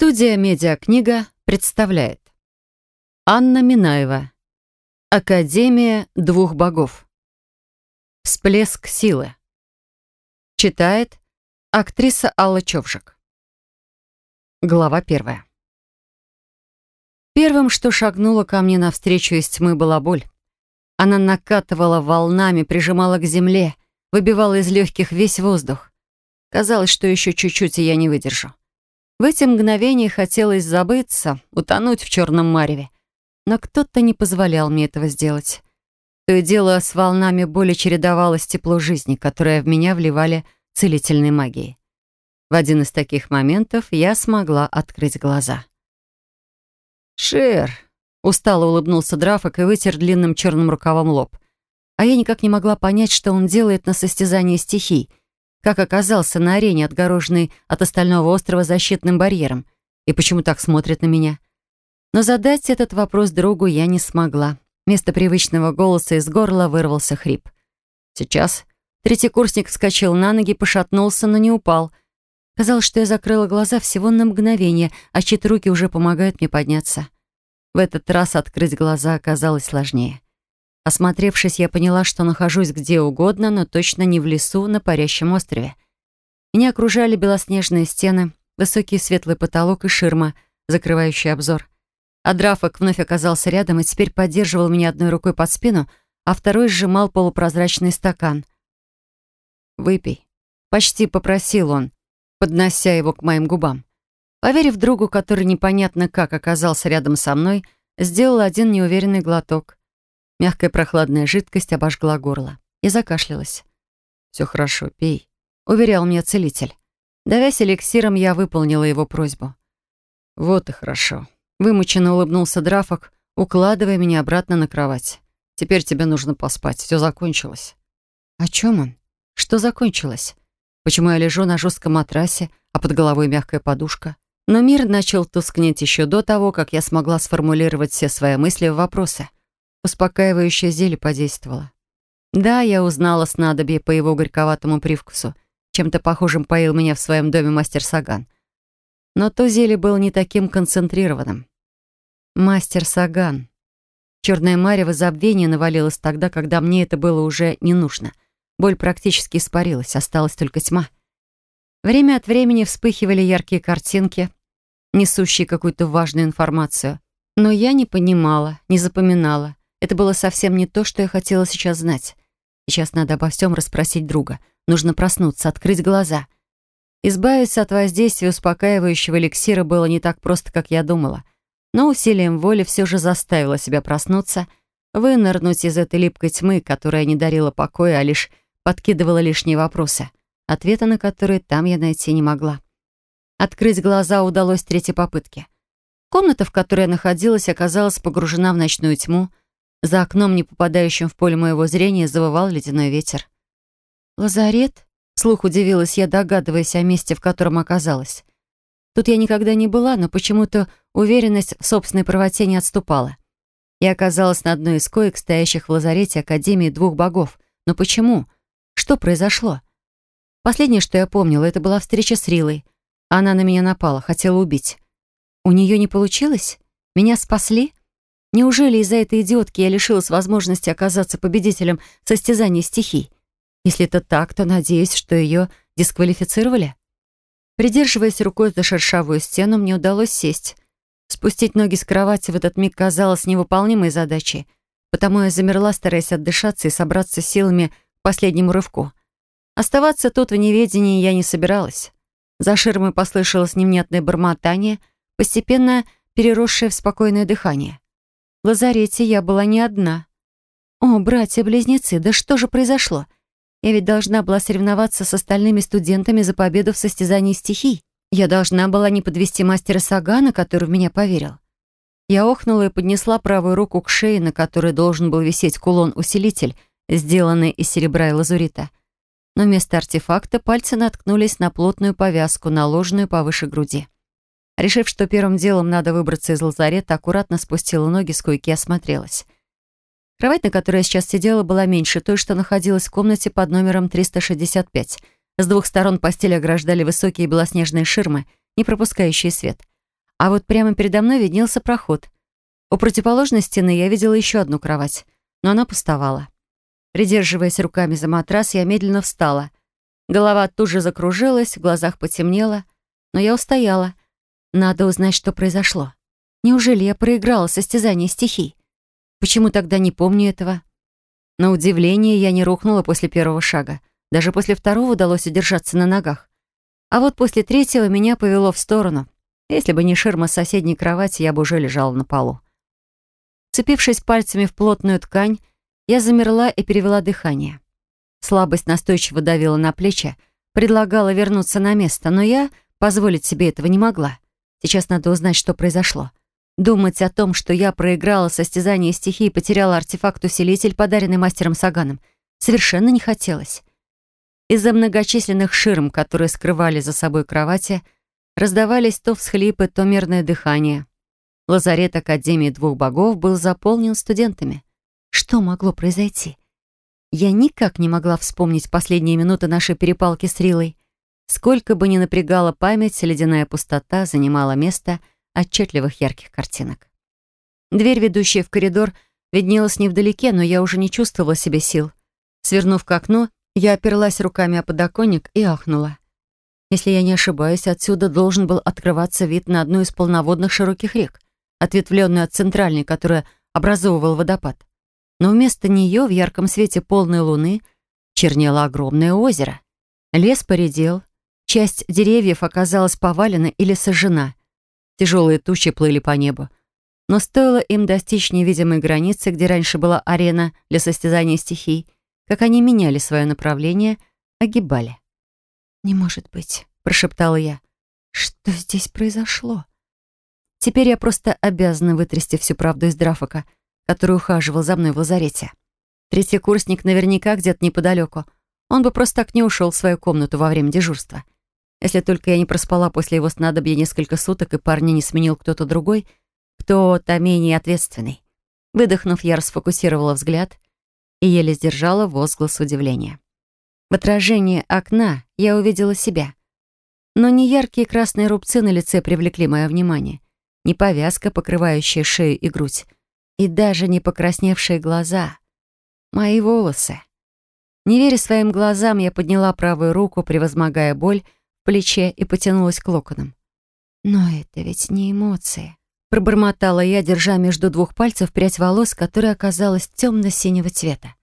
Студия «Медиакнига» представляет Анна Минаева Академия двух богов Всплеск силы Читает актриса Алла Човжик Глава первая Первым, что шагнуло ко мне навстречу из тьмы, была боль. Она накатывала волнами, прижимала к земле, выбивала из легких весь воздух. Казалось, что еще чуть-чуть, и я не выдержу. В эти мгновения хотелось забыться, утонуть в черном мареве. Но кто-то не позволял мне этого сделать. То и дело с волнами боли чередовалось тепло жизни, которое в меня вливали целительной магией. В один из таких моментов я смогла открыть глаза. «Шер!» — устало улыбнулся Драфок и вытер длинным черным рукавом лоб. А я никак не могла понять, что он делает на состязании стихий — как оказался на арене, отгороженной от остального острова защитным барьером, и почему так смотрит на меня. Но задать этот вопрос другу я не смогла. Вместо привычного голоса из горла вырвался хрип. Сейчас третий курсник вскочил на ноги, пошатнулся, но не упал. Казалось, что я закрыла глаза всего на мгновение, а чьи-то руки уже помогают мне подняться. В этот раз открыть глаза оказалось сложнее. Осмотревшись, я поняла, что нахожусь где угодно, но точно не в лесу на парящем острове. Меня окружали белоснежные стены, высокий светлый потолок и ширма, закрывающая обзор. А Драфок вновь оказался рядом и теперь поддерживал меня одной рукой под спину, а второй сжимал полупрозрачный стакан. «Выпей», — почти попросил он, поднося его к моим губам. Поверив другу, который непонятно как оказался рядом со мной, сделал один неуверенный глоток. Мягкая прохладная жидкость обожгла горло. Я закашлялась. «Все хорошо, пей», — уверял меня целитель. Давясь эликсиром, я выполнила его просьбу. «Вот и хорошо», — вымученно улыбнулся Драфок, укладывая меня обратно на кровать. «Теперь тебе нужно поспать, все закончилось». «О чем он? Что закончилось? Почему я лежу на жестком матрасе, а под головой мягкая подушка?» Но мир начал тускнеть еще до того, как я смогла сформулировать все свои мысли в вопросы. Успокаивающее зелье подействовало. Да, я узнала снадобье по его горьковатому привкусу. Чем-то похожим поил меня в своем доме мастер Саган. Но то зелье было не таким концентрированным. Мастер Саган. Черное марево забвения навалилось тогда, когда мне это было уже не нужно. Боль практически испарилась, осталась только тьма. Время от времени вспыхивали яркие картинки, несущие какую-то важную информацию. Но я не понимала, не запоминала. Это было совсем не то, что я хотела сейчас знать. Сейчас надо обо всем расспросить друга. Нужно проснуться, открыть глаза. Избавиться от воздействия успокаивающего эликсира было не так просто, как я думала. Но усилием воли все же заставила себя проснуться, вынырнуть из этой липкой тьмы, которая не дарила покоя, а лишь подкидывала лишние вопросы, ответа на которые там я найти не могла. Открыть глаза удалось третьей попытке. Комната, в которой я находилась, оказалась погружена в ночную тьму, за окном, не попадающим в поле моего зрения, завывал ледяной ветер. «Лазарет?» — слух удивилась я, догадываясь о месте, в котором оказалась. Тут я никогда не была, но почему-то уверенность в собственной правоте не отступала. Я оказалась на одной из коек, стоящих в лазарете Академии двух богов. Но почему? Что произошло? Последнее, что я помнила, это была встреча с Рилой. Она на меня напала, хотела убить. У нее не получилось? Меня спасли? Неужели из-за этой идиотки я лишилась возможности оказаться победителем состязания стихий? Если это так, то надеюсь, что ее дисквалифицировали. Придерживаясь рукой за шершавую стену, мне удалось сесть. Спустить ноги с кровати в этот миг казалось невыполнимой задачей, потому я замерла, стараясь отдышаться и собраться силами к последнему рывку. Оставаться тут в неведении я не собиралась. За ширмой послышалось невнятное бормотание, постепенно переросшее в спокойное дыхание. В лазарете я была не одна. О, братья-близнецы, да что же произошло? Я ведь должна была соревноваться с остальными студентами за победу в состязании стихий. Я должна была не подвести мастера Сагана, который в меня поверил. Я охнула и поднесла правую руку к шее, на которой должен был висеть кулон-усилитель, сделанный из серебра и лазурита. Но вместо артефакта пальцы наткнулись на плотную повязку, наложенную повыше груди. Решив, что первым делом надо выбраться из лазарета, аккуратно спустила ноги с койки и осмотрелась. Кровать, на которой я сейчас сидела, была меньше той, что находилась в комнате под номером 365. С двух сторон постель ограждали высокие белоснежные ширмы, не пропускающие свет. А вот прямо передо мной виднелся проход. У противоположной стены я видела еще одну кровать, но она пустовала. Придерживаясь руками за матрас, я медленно встала. Голова тут же закружилась, в глазах потемнело, но я устояла. Надо узнать, что произошло. Неужели я проиграла состязание стихий? Почему тогда не помню этого? На удивление, я не рухнула после первого шага. Даже после второго удалось удержаться на ногах. А вот после третьего меня повело в сторону. Если бы не ширма соседней кровати, я бы уже лежала на полу. Цепившись пальцами в плотную ткань, я замерла и перевела дыхание. Слабость настойчиво давила на плечи, предлагала вернуться на место, но я позволить себе этого не могла. Сейчас надо узнать, что произошло. Думать о том, что я проиграла состязание стихии и потеряла артефакт-усилитель, подаренный мастером Саганом, совершенно не хотелось. Из-за многочисленных ширм, которые скрывали за собой кровати, раздавались то всхлипы, то мирное дыхание. Лазарет Академии двух богов был заполнен студентами. Что могло произойти? Я никак не могла вспомнить последние минуты нашей перепалки с Рилой. Сколько бы ни напрягала память, ледяная пустота занимала место отчетливых ярких картинок. Дверь, ведущая в коридор, виднелась невдалеке, но я уже не чувствовала себе сил. Свернув к окну, я оперлась руками о подоконник и ахнула. Если я не ошибаюсь, отсюда должен был открываться вид на одну из полноводных широких рек, ответвленную от центральной, которая образовывал водопад. Но вместо нее в ярком свете полной луны чернело огромное озеро. Лес поредел, часть деревьев оказалась повалена или сожжена. Тяжелые тучи плыли по небу. Но стоило им достичь невидимой границы, где раньше была арена для состязания стихий, как они меняли свое направление, огибали. «Не может быть», — прошептала я. «Что здесь произошло?» Теперь я просто обязана вытрясти всю правду из Драфока, который ухаживал за мной в лазарете. Третий курсник наверняка где-то неподалеку. Он бы просто так не ушел в свою комнату во время дежурства. Если только я не проспала после его снадобья несколько суток, и парня не сменил кто-то другой, кто-то менее ответственный. Выдохнув, я расфокусировала взгляд и еле сдержала возглас удивления. В отражении окна я увидела себя. Но не яркие красные рубцы на лице привлекли мое внимание, не повязка, покрывающая шею и грудь, и даже не покрасневшие глаза. Мои волосы. Не веря своим глазам, я подняла правую руку, превозмогая боль плече и потянулась к локонам. Но это ведь не эмоции. Пробормотала я, держа между двух пальцев прядь волос, которая оказалась темно-синего цвета.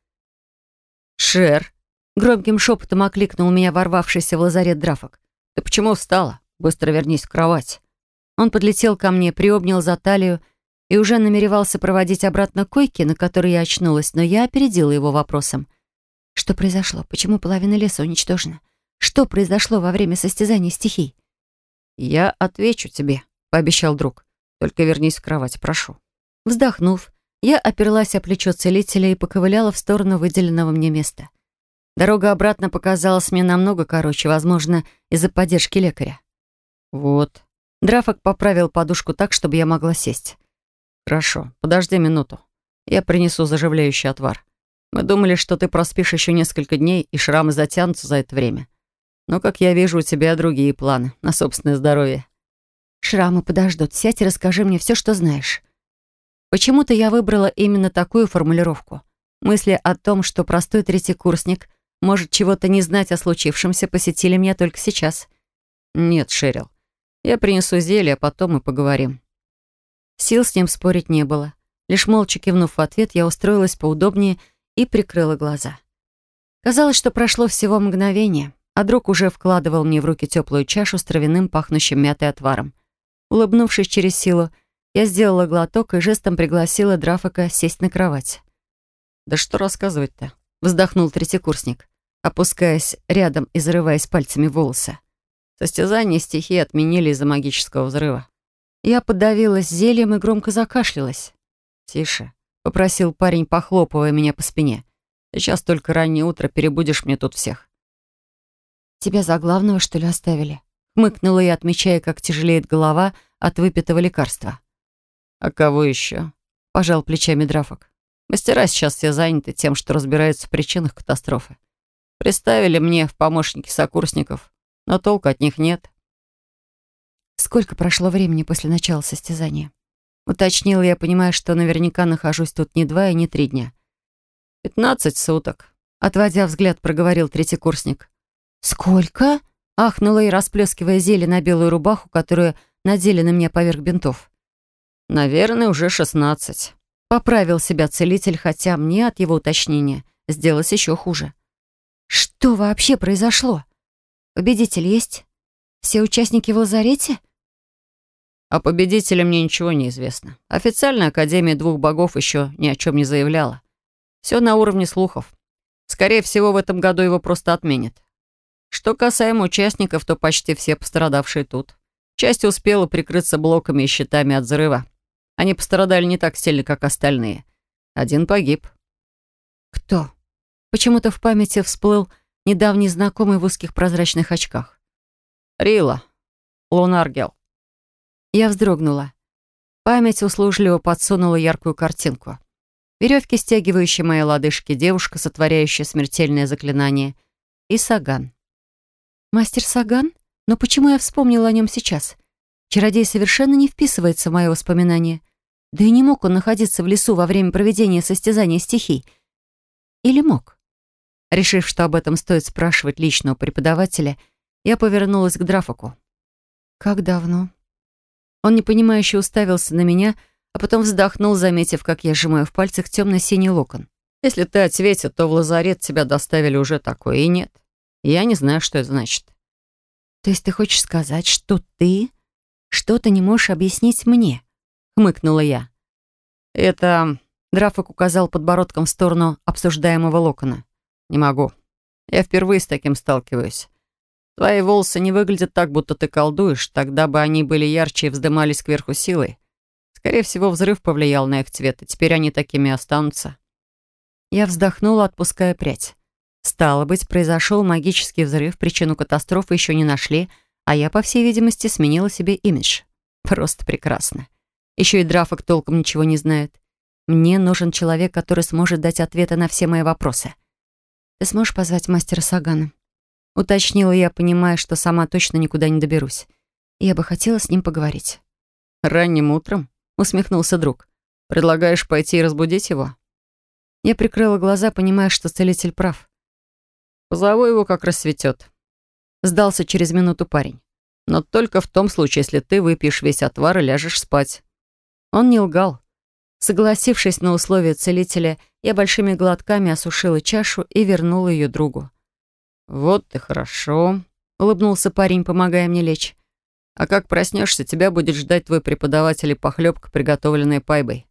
«Шер!» — громким шепотом окликнул меня ворвавшийся в лазарет драфок. «Ты почему встала? Быстро вернись в кровать!» Он подлетел ко мне, приобнял за талию и уже намеревался проводить обратно к койке, на которой я очнулась, но я опередила его вопросом. «Что произошло? Почему половина леса уничтожена? Что произошло во время состязания стихий?» «Я отвечу тебе», — пообещал друг. Только вернись в кровать, прошу». Вздохнув, я оперлась о плечо целителя и поковыляла в сторону выделенного мне места. Дорога обратно показалась мне намного короче, возможно, из-за поддержки лекаря. «Вот». Драфок поправил подушку так, чтобы я могла сесть. «Хорошо, подожди минуту. Я принесу заживляющий отвар. Мы думали, что ты проспишь еще несколько дней, и шрамы затянутся за это время. Но, как я вижу, у тебя другие планы на собственное здоровье. «Шрамы подождут. Сядь и расскажи мне все, что знаешь». Почему-то я выбрала именно такую формулировку. Мысли о том, что простой третий курсник может чего-то не знать о случившемся, посетили меня только сейчас. «Нет, Шерил, я принесу зелье, а потом мы поговорим». Сил с ним спорить не было. Лишь молча кивнув в ответ, я устроилась поудобнее и прикрыла глаза. Казалось, что прошло всего мгновение, а друг уже вкладывал мне в руки теплую чашу с травяным, пахнущим мятой отваром. Улыбнувшись через силу, я сделала глоток и жестом пригласила Драфака сесть на кровать. «Да что рассказывать-то?» — вздохнул третьекурсник, опускаясь рядом и зарываясь пальцами в волосы. Состязание стихии отменили из-за магического взрыва. Я подавилась зельем и громко закашлялась. «Тише», — попросил парень, похлопывая меня по спине. «Сейчас только раннее утро, перебудешь мне тут всех». «Тебя за главного, что ли, оставили?» Хмыкнула я, отмечая, как тяжелеет голова от выпитого лекарства. «А кого еще?» — пожал плечами Драфок. «Мастера сейчас все заняты тем, что разбираются в причинах катастрофы. Представили мне в помощники сокурсников, но толку от них нет». Сколько прошло времени после начала состязания? Уточнила я, понимая, что наверняка нахожусь тут не два и не три дня. «Пятнадцать суток», — отводя взгляд, проговорил третий курсник. «Сколько?» — ахнула и расплескивая зелье на белую рубаху, которую надели на меня поверх бинтов. «Наверное, уже шестнадцать». Поправил себя целитель, хотя мне от его уточнения сделалось еще хуже. «Что вообще произошло? Победитель есть? Все участники в лазарете?» О победителе мне ничего не известно. Официальная Академия Двух Богов еще ни о чем не заявляла. Все на уровне слухов. Скорее всего, в этом году его просто отменят. Что касаемо участников, то почти все пострадавшие тут. Часть успела прикрыться блоками и щитами от взрыва. Они пострадали не так сильно, как остальные. Один погиб. Кто? Почему-то в памяти всплыл недавний знакомый в узких прозрачных очках. Рила. Лунаргел. Я вздрогнула. Память услужливо подсунула яркую картинку. Веревки, стягивающие мои лодыжки, девушка, сотворяющая смертельное заклинание, и Саган. Мастер Саган? Но почему я вспомнила о нем сейчас? Чародей совершенно не вписывается в мое воспоминание. Да и не мог он находиться в лесу во время проведения состязания стихий. Или мог? Решив, что об этом стоит спрашивать личного преподавателя, я повернулась к Драфаку. «Как давно?» Он непонимающе уставился на меня, а потом вздохнул, заметив, как я сжимаю в пальцах темно-синий локон. «Если ты ответил, то в лазарет тебя доставили уже такое, и нет. Я не знаю, что это значит». «То есть ты хочешь сказать, что ты что-то не можешь объяснить мне?» — хмыкнула я. «Это...» — Драфок указал подбородком в сторону обсуждаемого локона. «Не могу. Я впервые с таким сталкиваюсь. Твои волосы не выглядят так, будто ты колдуешь, тогда бы они были ярче и вздымались кверху силой. Скорее всего, взрыв повлиял на их цвет, и теперь они такими останутся». Я вздохнула, отпуская прядь. Стало быть, произошел магический взрыв, причину катастрофы еще не нашли, а я, по всей видимости, сменила себе имидж. Просто прекрасно. Еще и Драфок толком ничего не знает. Мне нужен человек, который сможет дать ответы на все мои вопросы. Ты сможешь позвать мастера Сагана? Уточнила я, понимая, что сама точно никуда не доберусь. Я бы хотела с ним поговорить. «Ранним утром?» — усмехнулся друг. «Предлагаешь пойти и разбудить его?» Я прикрыла глаза, понимая, что целитель прав. «Позову его, как рассветет», — сдался через минуту парень. «Но только в том случае, если ты выпьешь весь отвар и ляжешь спать». Он не лгал. Согласившись на условия целителя, я большими глотками осушила чашу и вернула ее другу. «Вот ты хорошо», — улыбнулся парень, помогая мне лечь. «А как проснешься, тебя будет ждать твой преподаватель и похлебка, приготовленная пайбой.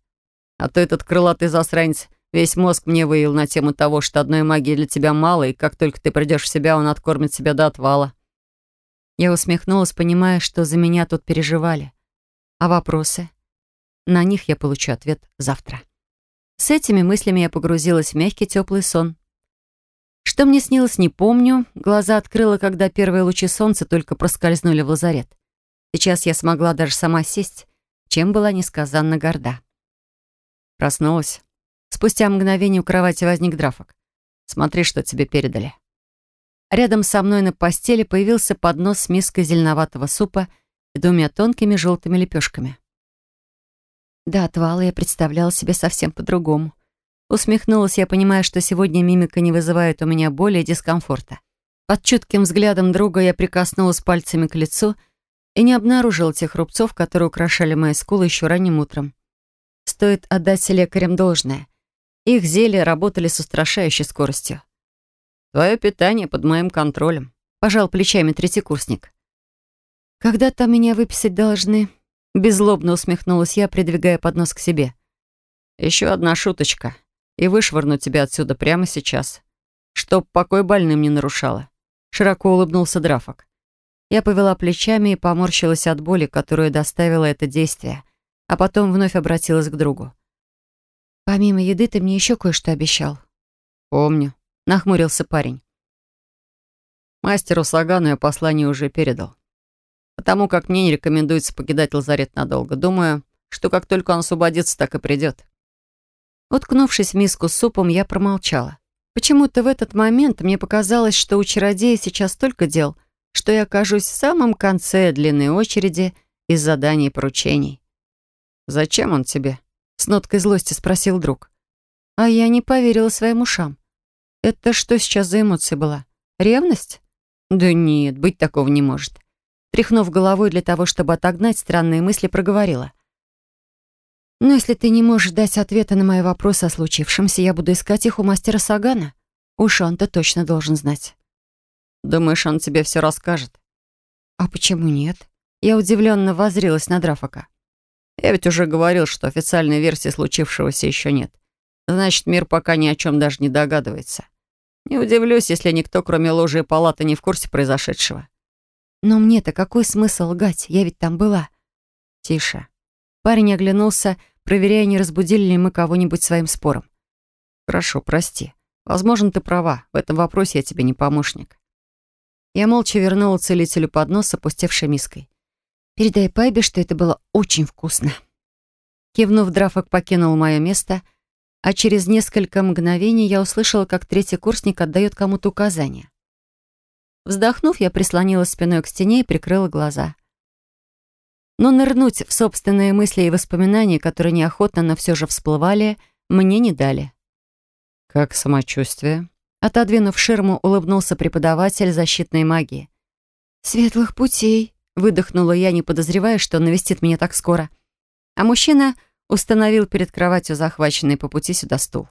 А то этот крылатый засранец весь мозг мне выявил на тему того, что одной магии для тебя мало, и как только ты придешь в себя, он откормит себя до отвала». Я усмехнулась, понимая, что за меня тут переживали. А вопросы? На них я получу ответ завтра. С этими мыслями я погрузилась в мягкий теплый сон. Что мне снилось, не помню. Глаза открыла, когда первые лучи солнца только проскользнули в лазарет. Сейчас я смогла даже сама сесть, чем была несказанно горда. Проснулась. Спустя мгновение у кровати возник Драфок. «Смотри, что тебе передали». Рядом со мной на постели появился поднос с миской зеленоватого супа и двумя тонкими желтыми лепешками. Да, отвала я представляла себе совсем по-другому. Усмехнулась я, понимая, что сегодня мимика не вызывает у меня боли и дискомфорта. Под чутким взглядом друга я прикоснулась пальцами к лицу и не обнаружила тех рубцов, которые украшали мои скулы еще ранним утром. Стоит отдать лекарям должное. Их зелья работали с устрашающей скоростью. «Твое питание под моим контролем», — пожал плечами третий курсник. «Когда там меня выписать должны?» Беззлобно усмехнулась я, придвигая поднос к себе. «Еще одна шуточка, и вышвырну тебя отсюда прямо сейчас, чтоб покой больным не нарушала». Широко улыбнулся Драфок. Я повела плечами и поморщилась от боли, которую доставило это действие, а потом вновь обратилась к другу. «Помимо еды ты мне еще кое-что обещал». «Помню», — нахмурился парень. Мастеру Сагану я послание уже передал. Потому как мне не рекомендуется покидать лазарет надолго. Думаю, что как только он освободится, так и придет. Уткнувшись в миску с супом, я промолчала. Почему-то в этот момент мне показалось, что у чародея сейчас столько дел, что я окажусь в самом конце длинной очереди из заданий и поручений. «Зачем он тебе?» — с ноткой злости спросил друг. А я не поверила своим ушам. Это что сейчас за эмоция была? Ревность? Да нет, быть такого не может. Тряхнув головой для того, чтобы отогнать странные мысли, проговорила. «Но если ты не можешь дать ответа на мои вопросы о случившемся, я буду искать их у мастера Сагана. Уж он-то точно должен знать». «Думаешь, он тебе все расскажет?» «А почему нет?» Я удивленно возрилась на Драфака. «Я ведь уже говорил, что официальной версии случившегося еще нет. Значит, мир пока ни о чем даже не догадывается. Не удивлюсь, если никто, кроме ложи и палаты, не в курсе произошедшего. Но мне-то какой смысл лгать? Я ведь там была. Тише. Парень оглянулся, проверяя, не разбудили ли мы кого-нибудь своим спором. Хорошо, прости. Возможно, ты права. В этом вопросе я тебе не помощник. Я молча вернула целителю поднос с опустевшей миской. «Передай Пайбе, что это было очень вкусно». Кивнув, Драфок покинул мое место — а через несколько мгновений я услышала, как третий курсник отдает кому-то указания. Вздохнув, я прислонилась спиной к стене и прикрыла глаза. Но нырнуть в собственные мысли и воспоминания, которые неохотно, но все же всплывали, мне не дали. «Как самочувствие?» Отодвинув ширму, улыбнулся преподаватель защитной магии. «Светлых путей», — выдохнула я, не подозревая, что он навестит меня так скоро. А мужчина установил перед кроватью захваченный по пути сюда стул.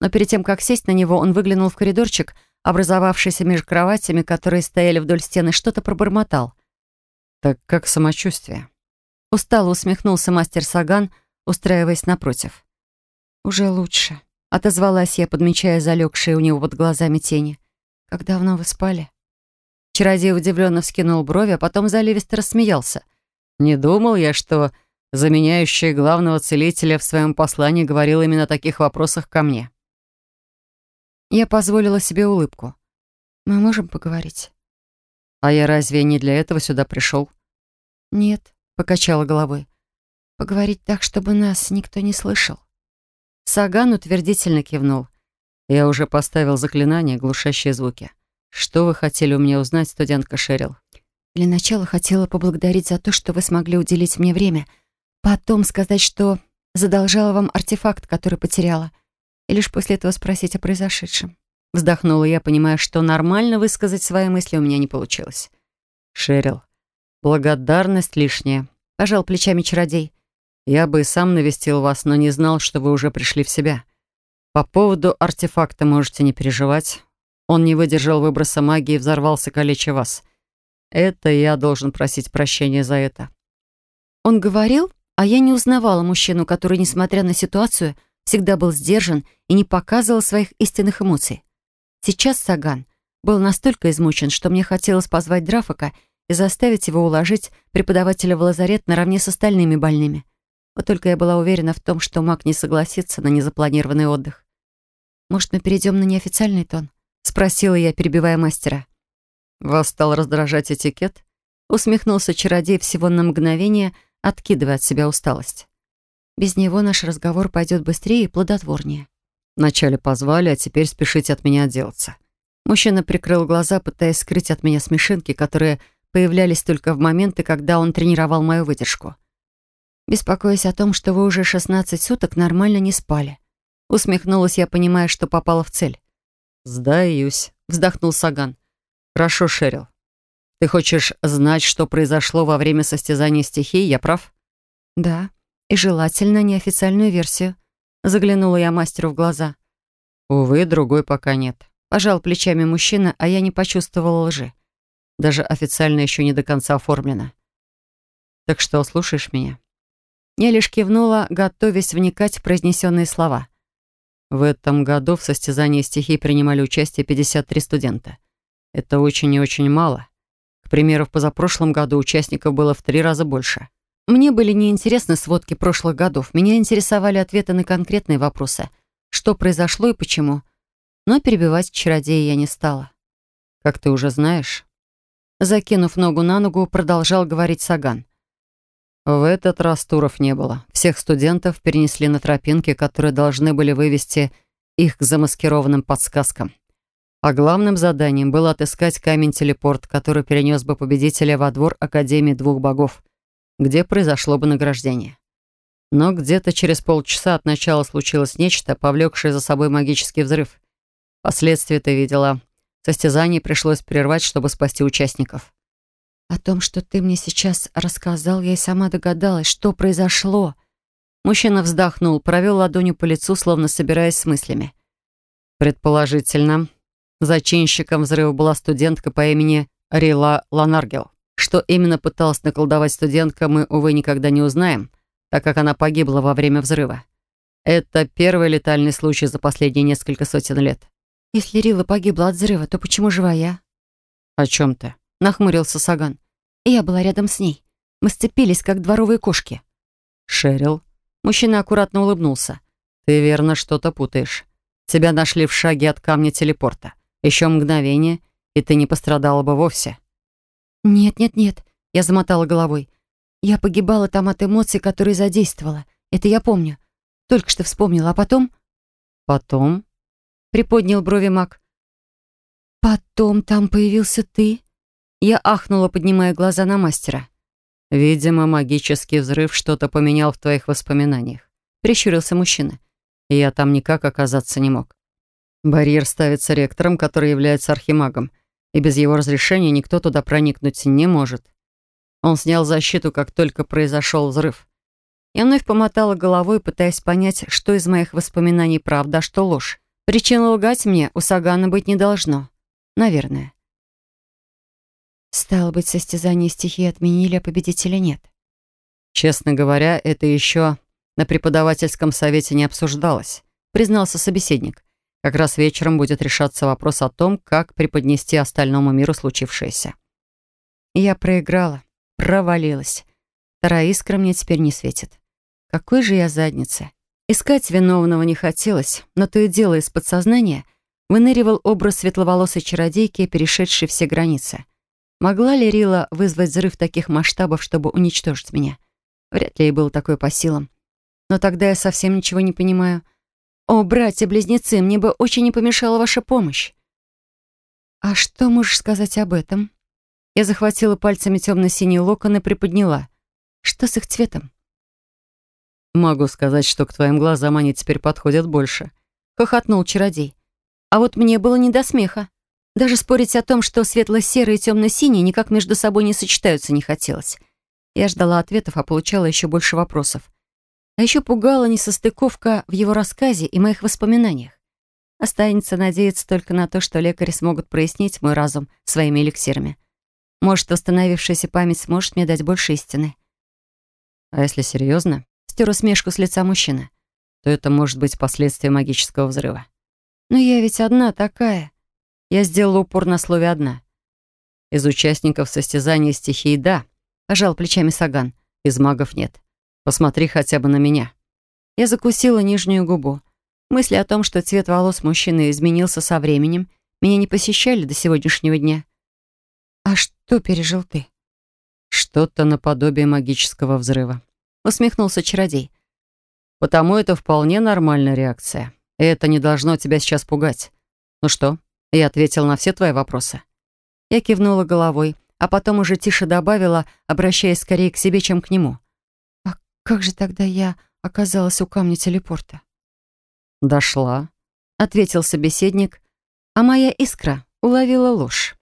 Но перед тем, как сесть на него, он выглянул в коридорчик, образовавшийся между кроватями, которые стояли вдоль стены, что-то пробормотал. «Так как самочувствие?» Устало усмехнулся мастер Саган, устраиваясь напротив. «Уже лучше», — отозвалась я, подмечая залегшие у него под глазами тени. «Как давно вы спали?» Чародей удивленно вскинул брови, а потом заливисто рассмеялся. «Не думал я, что заменяющая главного целителя в своем послании говорил именно о таких вопросах ко мне. Я позволила себе улыбку. «Мы можем поговорить?» «А я разве не для этого сюда пришел?» «Нет», — покачала головой. «Поговорить так, чтобы нас никто не слышал». Саган утвердительно кивнул. «Я уже поставил заклинание, глушащие звуки. Что вы хотели у меня узнать, студентка Шерил?» «Для начала хотела поблагодарить за то, что вы смогли уделить мне время», Потом сказать, что задолжала вам артефакт, который потеряла. И лишь после этого спросить о произошедшем. Вздохнула я, понимая, что нормально высказать свои мысли у меня не получилось. Шерил, благодарность лишняя. Пожал плечами чародей. Я бы и сам навестил вас, но не знал, что вы уже пришли в себя. По поводу артефакта можете не переживать. Он не выдержал выброса магии и взорвался калеча вас. Это я должен просить прощения за это. Он говорил, а я не узнавала мужчину, который, несмотря на ситуацию, всегда был сдержан и не показывал своих истинных эмоций. Сейчас Саган был настолько измучен, что мне хотелось позвать Драфака и заставить его уложить преподавателя в лазарет наравне с остальными больными. Вот только я была уверена в том, что маг не согласится на незапланированный отдых. «Может, мы перейдем на неофициальный тон?» — спросила я, перебивая мастера. «Вас стал раздражать этикет?» Усмехнулся чародей всего на мгновение — откидывая от себя усталость. Без него наш разговор пойдет быстрее и плодотворнее. Вначале позвали, а теперь спешите от меня отделаться. Мужчина прикрыл глаза, пытаясь скрыть от меня смешинки, которые появлялись только в моменты, когда он тренировал мою выдержку. Беспокоясь о том, что вы уже 16 суток нормально не спали. Усмехнулась я, понимая, что попала в цель. «Сдаюсь», — вздохнул Саган. «Хорошо, Шерил. Ты хочешь знать, что произошло во время состязания стихий, я прав? Да, и желательно неофициальную версию. Заглянула я мастеру в глаза. Увы, другой пока нет. Пожал плечами мужчина, а я не почувствовала лжи. Даже официально еще не до конца оформлено. Так что, слушаешь меня? Я лишь кивнула, готовясь вникать в произнесенные слова. В этом году в состязании стихий принимали участие 53 студента. Это очень и очень мало. К примеру, в позапрошлом году участников было в три раза больше. Мне были неинтересны сводки прошлых годов. Меня интересовали ответы на конкретные вопросы. Что произошло и почему. Но перебивать чародея я не стала. Как ты уже знаешь, закинув ногу на ногу, продолжал говорить Саган. В этот раз туров не было. Всех студентов перенесли на тропинки, которые должны были вывести их к замаскированным подсказкам. А главным заданием было отыскать камень-телепорт, который перенес бы победителя во двор Академии двух богов, где произошло бы награждение. Но где-то через полчаса от начала случилось нечто, повлекшее за собой магический взрыв. Последствия ты видела. Состязание пришлось прервать, чтобы спасти участников. О том, что ты мне сейчас рассказал, я и сама догадалась, что произошло. Мужчина вздохнул, провел ладонью по лицу, словно собираясь с мыслями. Предположительно, зачинщиком взрыва была студентка по имени Рила Ланаргел. Что именно пыталась наколдовать студентка, мы, увы, никогда не узнаем, так как она погибла во время взрыва. Это первый летальный случай за последние несколько сотен лет. Если Рила погибла от взрыва, то почему жива я? О чем ты? Нахмурился Саган. Я была рядом с ней. Мы сцепились, как дворовые кошки. Шерил. Мужчина аккуратно улыбнулся. Ты верно что-то путаешь. Тебя нашли в шаге от камня телепорта. Еще мгновение, и ты не пострадала бы вовсе. Нет, нет, нет. Я замотала головой. Я погибала там от эмоций, которые задействовала. Это я помню. Только что вспомнила, а потом... Потом? Приподнял брови маг. Потом там появился ты. Я ахнула, поднимая глаза на мастера. «Видимо, магический взрыв что-то поменял в твоих воспоминаниях», — прищурился мужчина. «И я там никак оказаться не мог. Барьер ставится ректором, который является архимагом, и без его разрешения никто туда проникнуть не может. Он снял защиту, как только произошел взрыв. Я вновь помотала головой, пытаясь понять, что из моих воспоминаний правда, а что ложь. Причин лгать мне у Сагана быть не должно. Наверное. Стало быть, состязание стихии отменили, а победителя нет. Честно говоря, это еще на преподавательском совете не обсуждалось, признался собеседник. Как раз вечером будет решаться вопрос о том, как преподнести остальному миру случившееся. Я проиграла, провалилась. Вторая искра мне теперь не светит. Какой же я задница. Искать виновного не хотелось, но то и дело из подсознания выныривал образ светловолосой чародейки, перешедшей все границы. Могла ли Рила вызвать взрыв таких масштабов, чтобы уничтожить меня? Вряд ли ей было такое по силам. Но тогда я совсем ничего не понимаю. О, братья-близнецы, мне бы очень не помешала ваша помощь. А что можешь сказать об этом? Я захватила пальцами темно-синий локон и приподняла. Что с их цветом? Могу сказать, что к твоим глазам они теперь подходят больше. Хохотнул чародей. А вот мне было не до смеха. Даже спорить о том, что светло-серый и темно-синий никак между собой не сочетаются, не хотелось. Я ждала ответов, а получала еще больше вопросов. А еще пугала несостыковка в его рассказе и моих воспоминаниях. Останется надеяться только на то, что лекари смогут прояснить мой разум своими эликсирами. Может, восстановившаяся память сможет мне дать больше истины. А если серьезно, стер усмешку с лица мужчины, то это может быть последствия магического взрыва. Но я ведь одна такая. Я сделала упор на слове «одна». Из участников состязания стихий «да», пожал плечами Саган. Из магов нет. Посмотри хотя бы на меня. Я закусила нижнюю губу. Мысли о том, что цвет волос мужчины изменился со временем, меня не посещали до сегодняшнего дня. «А что пережил ты?» «Что-то наподобие магического взрыва», — усмехнулся чародей. «Потому это вполне нормальная реакция. И это не должно тебя сейчас пугать. Ну что, я ответил на все твои вопросы. Я кивнула головой, а потом уже тише добавила, обращаясь скорее к себе, чем к нему. «А как же тогда я оказалась у камня телепорта?» «Дошла», — ответил собеседник, а моя искра уловила ложь.